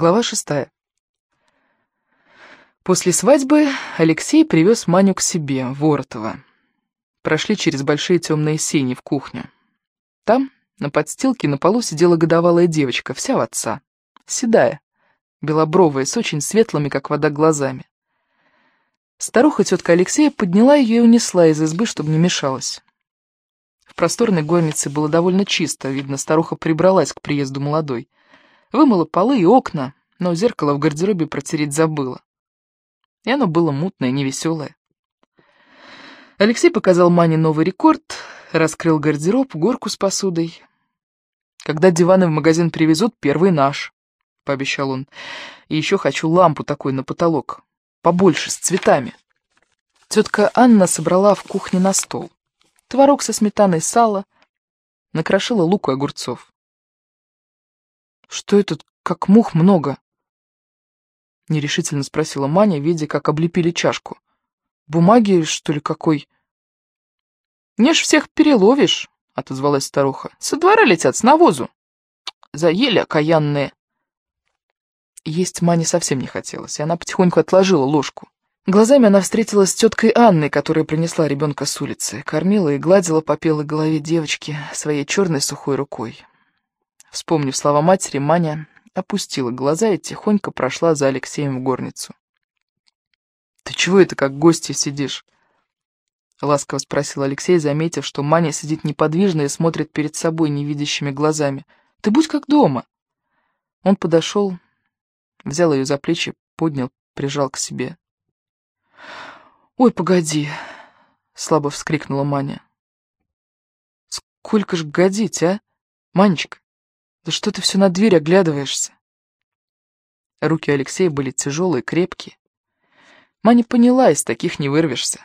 Глава шестая. После свадьбы Алексей привез Маню к себе, в Воротово. Прошли через большие темные сени в кухню. Там, на подстилке, на полу сидела годовалая девочка, вся в отца. Седая, белобровая, с очень светлыми, как вода, глазами. Старуха, тетка Алексея, подняла ее и унесла из избы, чтобы не мешалась. В просторной горнице было довольно чисто, видно, старуха прибралась к приезду молодой. Вымыла полы и окна, но зеркало в гардеробе протереть забыла. И оно было мутное, невеселое. Алексей показал Мане новый рекорд, раскрыл гардероб, горку с посудой. «Когда диваны в магазин привезут, первый наш», — пообещал он. «И еще хочу лампу такой на потолок, побольше, с цветами». Тетка Анна собрала в кухне на стол. Творог со сметаной, сало, накрошила лук и огурцов. «Что это, как мух много?» Нерешительно спросила Маня, видя, как облепили чашку. «Бумаги, что ли, какой?» «Не ж всех переловишь», — отозвалась старуха. «Со двора летят, с навозу. Заели окаянные». Есть Мане совсем не хотелось, и она потихоньку отложила ложку. Глазами она встретилась с теткой Анной, которая принесла ребенка с улицы, кормила и гладила по пелой голове девочки своей черной сухой рукой. Вспомнив слова матери, Маня опустила глаза и тихонько прошла за Алексеем в горницу. «Ты чего это как гостья сидишь?» Ласково спросил Алексей, заметив, что Маня сидит неподвижно и смотрит перед собой невидящими глазами. «Ты будь как дома!» Он подошел, взял ее за плечи, поднял, прижал к себе. «Ой, погоди!» — слабо вскрикнула Маня. «Сколько ж годить, а? Манечка, да что ты все на дверь оглядываешься?» Руки Алексея были тяжелые, крепкие. Маня поняла, из таких не вырвешься.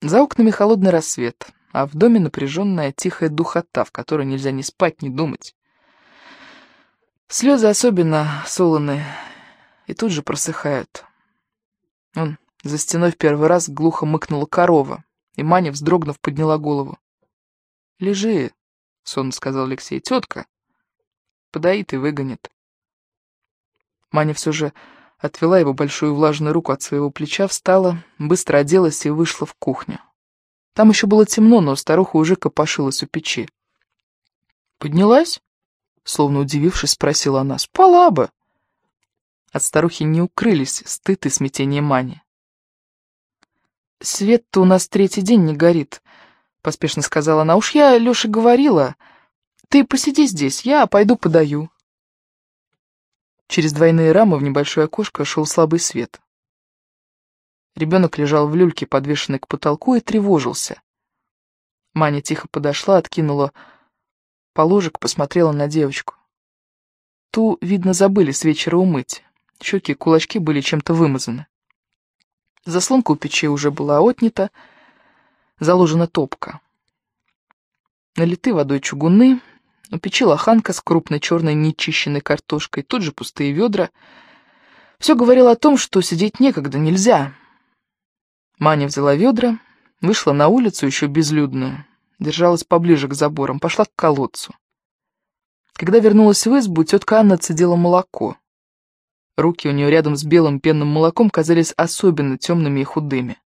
За окнами холодный рассвет, а в доме напряженная тихая духота, в которой нельзя ни спать, ни думать. Слезы особенно солоные и тут же просыхают. Он за стеной в первый раз глухо мыкнула корова, и Маня, вздрогнув, подняла голову. «Лежи», — сонно сказал Алексей, — «тетка подоит и выгонит». Маня все же отвела его большую влажную руку от своего плеча, встала, быстро оделась и вышла в кухню. Там еще было темно, но старуха уже копошилась у печи. «Поднялась?» — словно удивившись, спросила она. «Спала бы!» От старухи не укрылись стыд и смятение Мани. «Свет-то у нас третий день не горит», — поспешно сказала она. «Уж я Лёше говорила. Ты посиди здесь, я пойду подаю». Через двойные рамы в небольшое окошко шел слабый свет. Ребенок лежал в люльке, подвешенной к потолку, и тревожился. Маня тихо подошла, откинула положек, посмотрела на девочку. Ту, видно, забыли с вечера умыть. Щеки и кулачки были чем-то вымазаны. Заслонка у печи уже была отнята, заложена топка. Налиты водой чугуны, у печи лоханка с крупной черной нечищенной картошкой, тут же пустые ведра. Все говорило о том, что сидеть некогда, нельзя. Маня взяла ведра, вышла на улицу, еще безлюдную, держалась поближе к заборам, пошла к колодцу. Когда вернулась в избу, тетка Анна цедила молоко. Руки у нее рядом с белым пенным молоком казались особенно темными и худыми.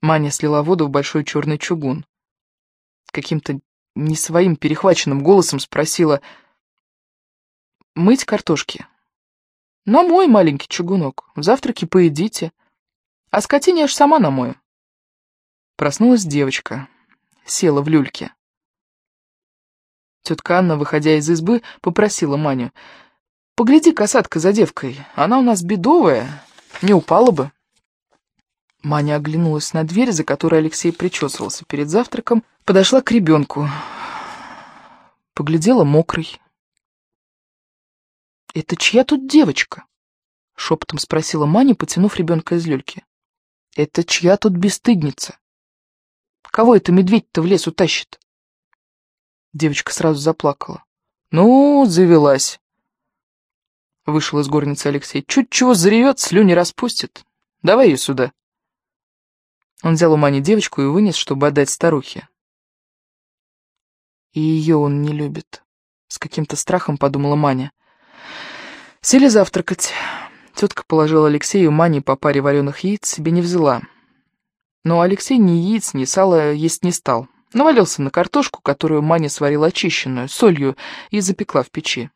Маня слила воду в большой черный чугун. Каким-то не своим перехваченным голосом спросила «Мыть картошки?» «На мой маленький чугунок. Завтраки поедите. А скотине аж сама намою». Проснулась девочка. Села в люльке. Тетка Анна, выходя из избы, попросила Маню. «Погляди, касатка за девкой. Она у нас бедовая. Не упала бы». Маня оглянулась на дверь, за которой Алексей причесывался перед завтраком, подошла к ребенку. Поглядела мокрый. «Это чья тут девочка?» — шепотом спросила Маня, потянув ребенка из люльки. «Это чья тут бесстыдница? Кого это медведь-то в лес утащит?» Девочка сразу заплакала. «Ну, завелась!» Вышел из горницы Алексей. «Чуть чего заревет, слюни распустит. Давай ее сюда!» Он взял у Мани девочку и вынес, чтобы отдать старухе. И ее он не любит. С каким-то страхом подумала Маня. Сели завтракать. Тетка положила Алексею Мане по паре вареных яиц, себе не взяла. Но Алексей ни яиц, ни сала есть не стал. Навалился на картошку, которую Маня сварила очищенную, солью, и запекла в печи.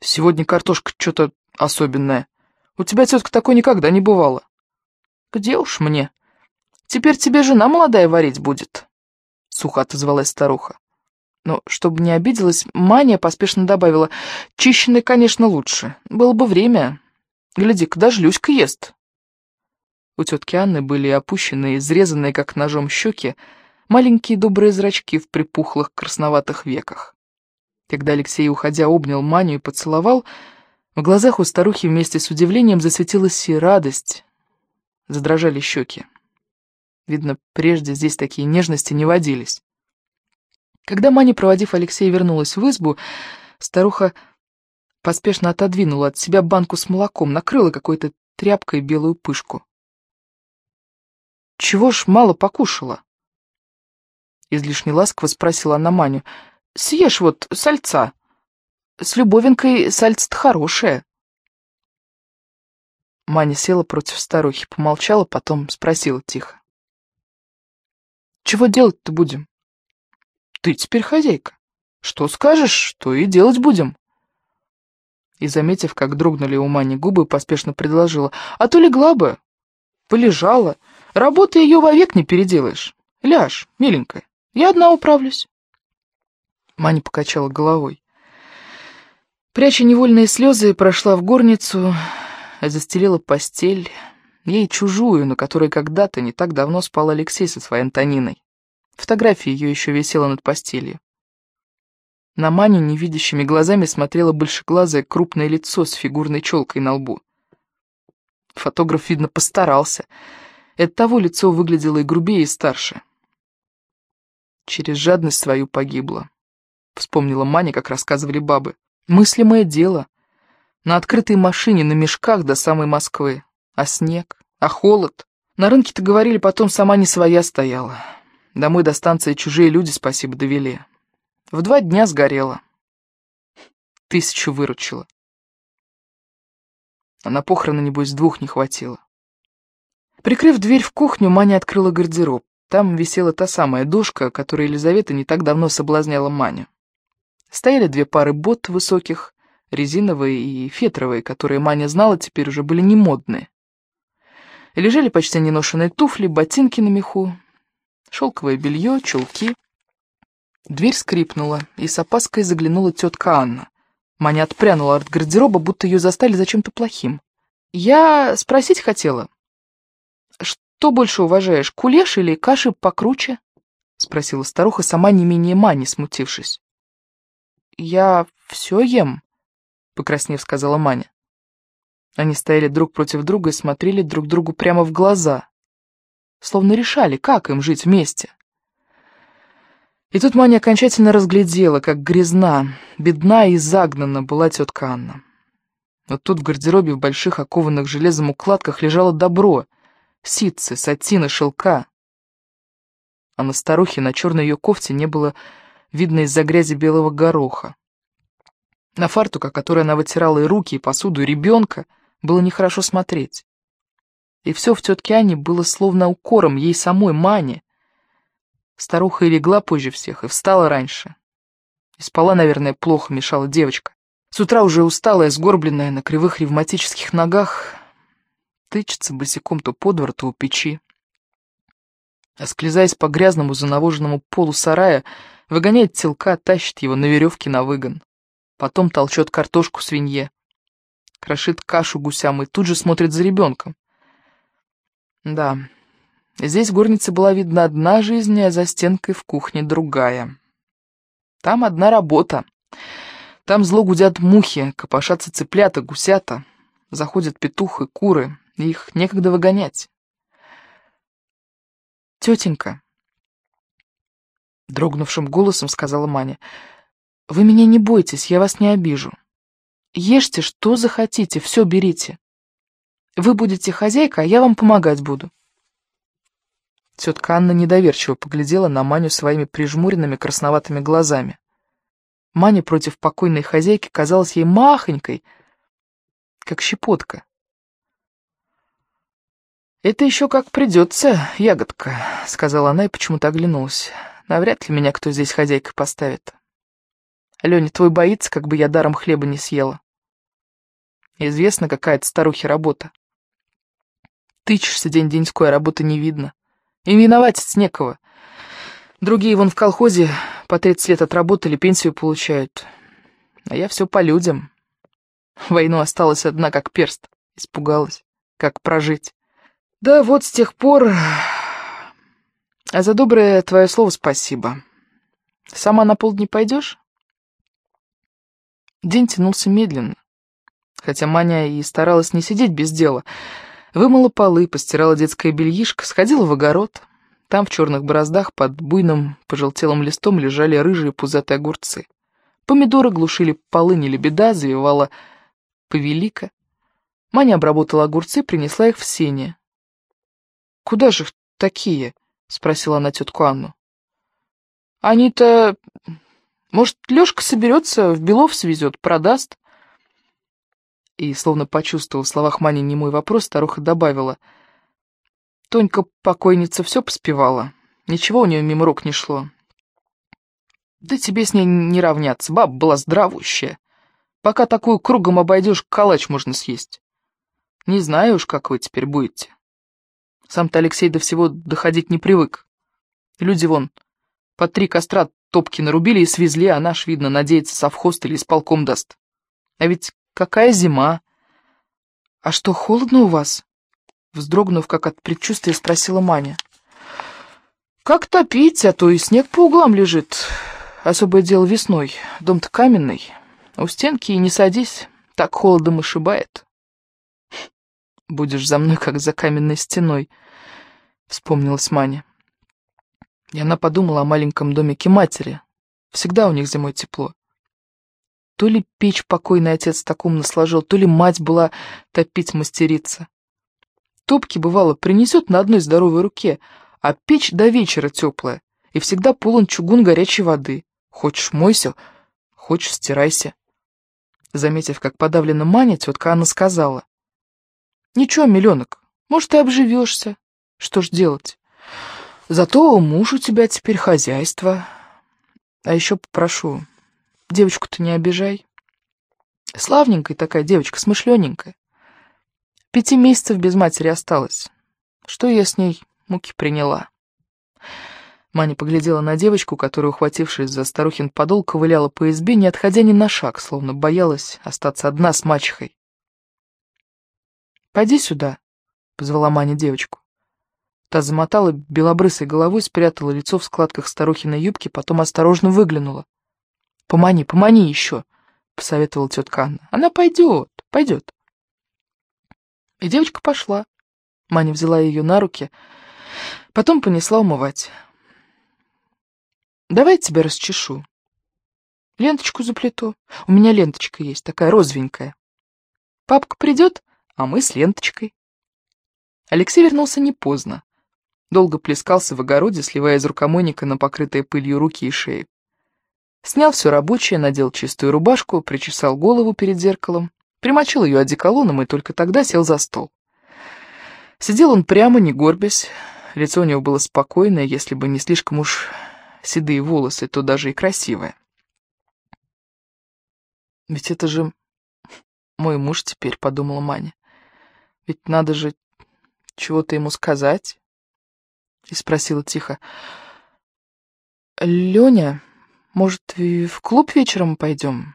«Сегодня картошка что-то особенная. У тебя, тетка, такой никогда не бывало». «Где уж мне? Теперь тебе жена молодая варить будет», — сухо отозвалась старуха. Но, чтобы не обиделась, Маня поспешно добавила, «Чищенный, конечно, лучше. Было бы время. Гляди-ка, даже Люська ест». У тетки Анны были опущенные, изрезанные, как ножом, щеки, маленькие добрые зрачки в припухлых красноватых веках. Когда Алексей, уходя, обнял Маню и поцеловал, в глазах у старухи вместе с удивлением засветилась и радость. Задрожали щеки. Видно, прежде здесь такие нежности не водились. Когда Маня, проводив Алексея, вернулась в избу, старуха поспешно отодвинула от себя банку с молоком, накрыла какой-то тряпкой белую пышку. «Чего ж мало покушала?» Излишне ласково спросила она Маню. «Съешь вот сальца. С Любовинкой сальце-то хорошее». Маня села против старухи, помолчала, потом спросила тихо. «Чего делать-то будем?» «Ты теперь хозяйка. Что скажешь, то и делать будем». И, заметив, как дрогнули у Мани губы, поспешно предложила. «А то легла бы, полежала. Работы ее вовек не переделаешь. Ляжь, миленькая». Я одна управлюсь. Маня покачала головой. Пряча невольные слезы, прошла в горницу, застелила постель, ей чужую, на которой когда-то не так давно спал Алексей со своей Антониной. Фотография ее еще висела над постелью. На Маню невидящими глазами смотрело большеглазое крупное лицо с фигурной челкой на лбу. Фотограф, видно, постарался. Это того лицо выглядело и грубее, и старше. Через жадность свою погибла. Вспомнила Маня, как рассказывали бабы. Мыслимое дело. На открытой машине, на мешках до самой Москвы. А снег? А холод? На рынке-то говорили, потом сама не своя стояла. Домой до станции чужие люди, спасибо, довели. В два дня сгорела. Тысячу выручила. А на похороны, небось, двух не хватило. Прикрыв дверь в кухню, Маня открыла гардероб. Там висела та самая дошка, которой Елизавета не так давно соблазняла Маню. Стояли две пары бот высоких, резиновые и фетровые, которые Маня знала, теперь уже были не модные. Лежали почти неношенные туфли, ботинки на меху, шелковое белье, чулки. Дверь скрипнула, и с опаской заглянула тетка Анна. Маня отпрянула от гардероба, будто ее застали за чем-то плохим. «Я спросить хотела, что больше уважаешь, кулеш или каши покруче?» — спросила старуха, сама не менее Мани, смутившись. «Я все ем», — покраснев сказала Маня. Они стояли друг против друга и смотрели друг другу прямо в глаза, словно решали, как им жить вместе. И тут Маня окончательно разглядела, как грязна, бедна и загнана была тетка Анна. Вот тут в гардеробе в больших окованных железом укладках лежало добро, ситцы, сатины, шелка. А на старухе на черной ее кофте не было видно из-за грязи белого гороха. На фартука, которой она вытирала и руки, и посуду, и ребенка, было нехорошо смотреть. И все в тетке Ане было словно укором ей самой, Мане. Старуха и легла позже всех, и встала раньше. И спала, наверное, плохо, мешала девочка. С утра уже усталая, сгорбленная, на кривых ревматических ногах, тычется босиком то по двору, то у печи. Склизаясь по грязному занавоженному полу сарая, выгоняет телка, тащит его на веревке на выгон. Потом толчет картошку свинье, крошит кашу гусям и тут же смотрит за ребенком. Да, здесь в была видна одна жизнь, а за стенкой в кухне другая. Там одна работа. Там зло гудят мухи, копошатся цыплята, гусята. Заходят петух и куры, их некогда выгонять. «Тетенька», — дрогнувшим голосом сказала Маня, — «вы меня не бойтесь, я вас не обижу. Ешьте, что захотите, все берите. Вы будете хозяйка, а я вам помогать буду». Тетка Анна недоверчиво поглядела на Маню своими прижмуренными красноватыми глазами. Маня против покойной хозяйки казалась ей махонькой, как щепотка. «Это еще как придется, ягодка», — сказала она и почему-то оглянулась. «Навряд ли меня кто здесь хозяйкой поставит. Леня, твой боится, как бы я даром хлеба не съела. Известно, какая-то старухи работа. Тычешься день-деньской, а работы не видно. Им виноватить некого. Другие вон в колхозе по 30 лет отработали, пенсию получают. А я все по людям. Войну осталась одна, как перст. Испугалась. Как прожить. Да вот с тех пор... А за доброе твое слово спасибо. Сама на полдни пойдешь? День тянулся медленно. Хотя Маня и старалась не сидеть без дела. Вымыла полы, постирала детское бельишко, сходила в огород. Там в черных бороздах под буйным пожелтелым листом лежали рыжие пузатые огурцы. Помидоры глушили полынь или беда, завивала повелика. Маня обработала огурцы, принесла их в сене. «Куда же такие?» — спросила она тетку Анну. «Они-то... Может, Лешка соберется, в Белов свезет, продаст?» И, словно почувствовав в словах Мани немой вопрос, старуха добавила. «Тонька покойница все поспевала, ничего у нее мимо рук не шло. Да тебе с ней не равняться, баба была здравущая. Пока такую кругом обойдешь, калач можно съесть. Не знаю уж, как вы теперь будете. Сам-то Алексей до всего доходить не привык. Люди вон по три костра топки нарубили и свезли, а наш, видно, надеется, совхоз или исполком даст. А ведь какая зима! А что, холодно у вас? Вздрогнув, как от предчувствия, спросила Маня. Как топить, а то и снег по углам лежит. Особое дело весной. Дом-то каменный. У стенки и не садись, так холодом и шибает. Будешь за мной, как за каменной стеной, вспомнилась Маня. И она подумала о маленьком домике матери. Всегда у них зимой тепло. То ли печь покойный отец такому насложил, то ли мать была топить мастерица. Топки, бывало, принесет на одной здоровой руке, а печь до вечера теплая, и всегда полон чугун горячей воды. Хочешь, мойся, хочешь, стирайся. Заметив, как подавлена Маня, тетка Анна сказала. Ничего, миллионок, может, и обживешься. Что ж делать? Зато муж у тебя теперь хозяйство. А еще попрошу, девочку-то не обижай. Славненькая такая девочка, смышлененькая. Пяти месяцев без матери осталась. Что я с ней муки приняла? Маня поглядела на девочку, которая, ухватившись за старухин подол, ковыляла по избе, не отходя ни на шаг, словно боялась остаться одна с мачехой. «Пойди сюда», — позвала Маня девочку. Та замотала белобрысой головой, спрятала лицо в складках старухиной юбки, потом осторожно выглянула. «Помани, помани еще», — посоветовала тетка Анна. «Она пойдет, пойдет». И девочка пошла. Маня взяла ее на руки, потом понесла умывать. Давай я тебя расчешу. Ленточку заплету. У меня ленточка есть, такая розовенькая. Папка придет, а мы с ленточкой. Алексей вернулся не поздно. Долго плескался в огороде, сливая из рукомойника на покрытые пылью руки и шею. Снял все рабочее, надел чистую рубашку, причесал голову перед зеркалом, примочил ее одеколоном и только тогда сел за стол. Сидел он прямо, не горбясь, лицо у него было спокойное, если бы не слишком уж седые волосы, то даже и красивая. «Ведь это же мой муж теперь», — подумала Маня. «Ведь надо же чего-то ему сказать». И спросила тихо. «Леня, может, в клуб вечером пойдем?»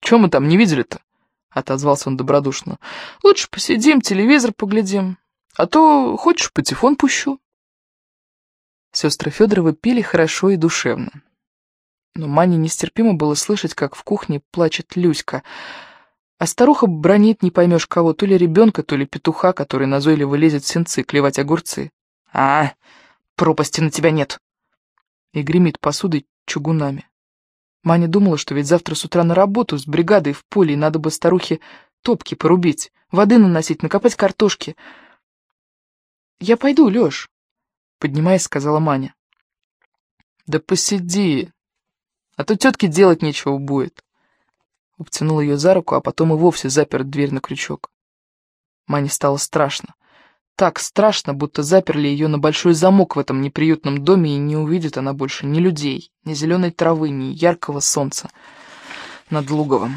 «Чего мы там не видели-то?» — отозвался он добродушно. «Лучше посидим, телевизор поглядим, а то хочешь, патефон пущу». Сестры Федоровы пили хорошо и душевно. Но Мане нестерпимо было слышать, как в кухне плачет Люська, а старуха бронит не поймешь кого, то ли ребенка, то ли петуха, который назойливо лезет в сенцы клевать огурцы. «А, пропасти на тебя нет!» И гремит посудой чугунами. Маня думала, что ведь завтра с утра на работу с бригадой в поле, и надо бы старухе топки порубить, воды наносить, накопать картошки. «Я пойду, Лёш», поднимаясь, сказала Маня. «Да посиди, а то тетке делать нечего будет». Обтянул ее за руку, а потом и вовсе запер дверь на крючок. Мане стало страшно. Так страшно, будто заперли ее на большой замок в этом неприютном доме, и не увидит она больше ни людей, ни зеленой травы, ни яркого солнца над Луговым.